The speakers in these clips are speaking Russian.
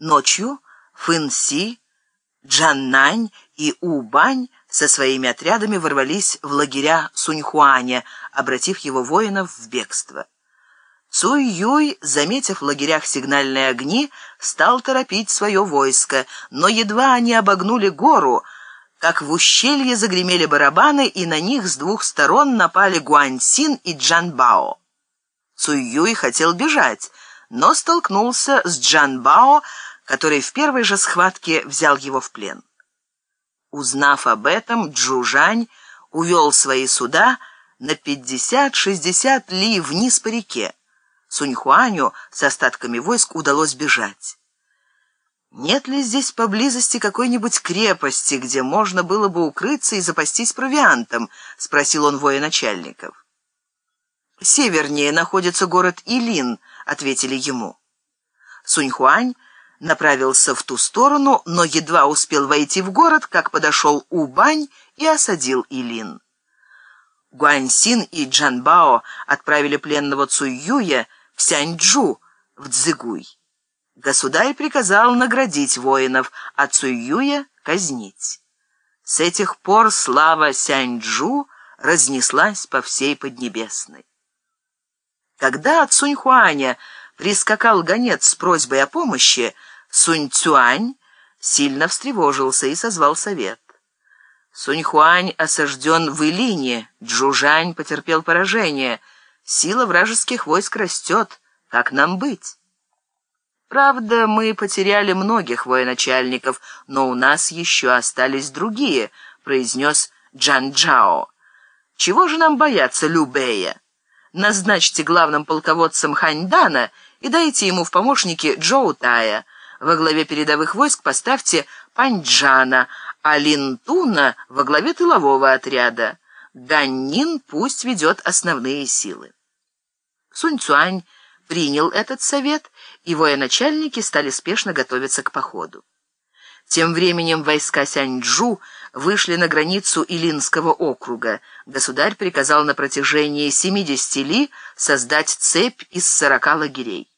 Ночью Фэнси, Джаннань и Убань со своими отрядами ворвались в лагеря Суньхуаня, обратив его воинов в бегство. Цуй Юй, заметив в лагерях сигнальные огни, стал торопить свое войско, но едва они обогнули гору, как в ущелье загремели барабаны, и на них с двух сторон напали Гуаньсин и Джанбао. Цуй Юй хотел бежать, но столкнулся с Джанбао, который в первой же схватке взял его в плен. Узнав об этом, Джужань увел свои суда на 50-60 ли вниз по реке. Суньхуаню с остатками войск удалось бежать. Нет ли здесь поблизости какой-нибудь крепости, где можно было бы укрыться и запастись провиантом? спросил он военачальников. Севернее находится город Илин, ответили ему. Суньхуань направился в ту сторону, но едва успел войти в город, как подошел Убань и осадил Илин. Гуаньсин и Джанбао отправили пленного Цуюя в Сяньчжу, в Цзыгуй. Государь приказал наградить воинов, а Цуюя казнить. С этих пор слава Сяньчжу разнеслась по всей Поднебесной. Когда от Суньхуаня прискакал гонец с просьбой о помощи, Сунь Цюань сильно встревожился и созвал совет. Суньхуань осажден в Илине, Джужань потерпел поражение. Сила вражеских войск растет. Как нам быть? Правда, мы потеряли многих военачальников, но у нас еще остались другие, произнес Джан Джао. Чего же нам бояться Любея? Назначьте главным полководцем Ханьдана и дайте ему в помощники Джоу Тая. Во главе передовых войск поставьте Паньджана, а Линтуна во главе тылового отряда. Ганнин пусть ведет основные силы. Сунь Цуань принял этот совет, и военачальники стали спешно готовиться к походу. Тем временем войска Сяньчжу вышли на границу Илинского округа. Государь приказал на протяжении 70 ли создать цепь из 40 лагерей.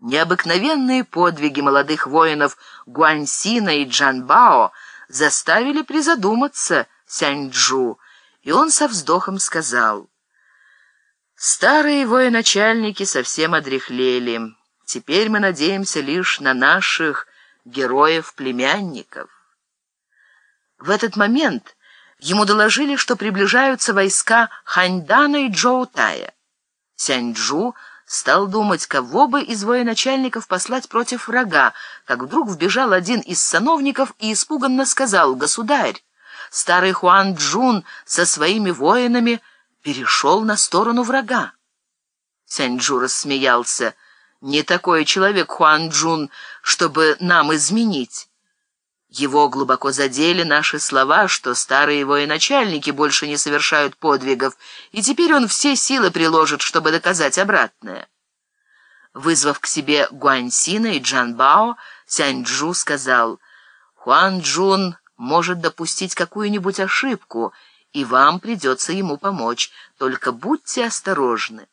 Необыкновенные подвиги молодых воинов Гуаньсина и Джанбао заставили призадуматься Сяньчжу, и он со вздохом сказал, «Старые военачальники совсем одряхлели. Теперь мы надеемся лишь на наших героев-племянников». В этот момент ему доложили, что приближаются войска Ханьдана и Джоутая. Сяньчжу Стал думать, кого бы из военачальников послать против врага, как вдруг вбежал один из сановников и испуганно сказал «Государь, старый Хуан Джун со своими воинами перешел на сторону врага». Сяньчжу рассмеялся. «Не такой человек Хуан Джун, чтобы нам изменить». Его глубоко задели наши слова, что старые военачальники больше не совершают подвигов, и теперь он все силы приложит, чтобы доказать обратное. Вызвав к себе Гуаньсина и Джанбао, Сяньчжу сказал, «Хуан Джун может допустить какую-нибудь ошибку, и вам придется ему помочь, только будьте осторожны».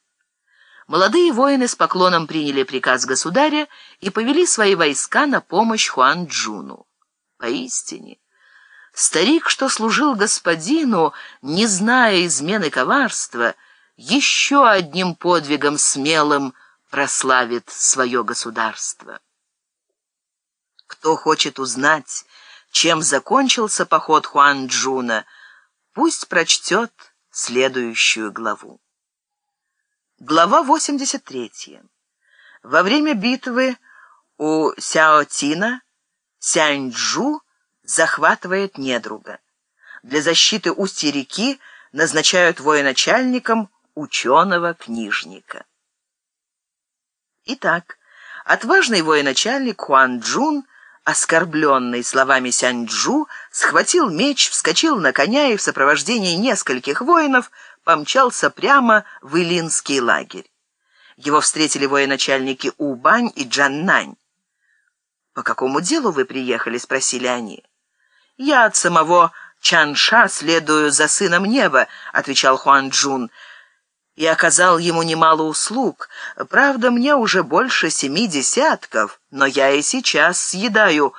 Молодые воины с поклоном приняли приказ государя и повели свои войска на помощь Хуан Джуну. Поистине, старик, что служил господину, не зная измены коварства, еще одним подвигом смелым прославит свое государство. Кто хочет узнать, чем закончился поход Хуан Джуна, пусть прочтет следующую главу. Глава 83. Во время битвы у Сяотина Сяньчжу захватывает недруга. Для защиты устья реки назначают военачальником ученого-книжника. Итак, отважный военачальник Хуан Джун, оскорбленный словами Сяньчжу, схватил меч, вскочил на коня и в сопровождении нескольких воинов помчался прямо в Илинский лагерь. Его встретили военачальники Убань и Джаннань. «По какому делу вы приехали?» — спросили они. «Я от самого Чанша следую за сыном неба», — отвечал Хуан Джун. и оказал ему немало услуг. Правда, мне уже больше семи десятков, но я и сейчас съедаю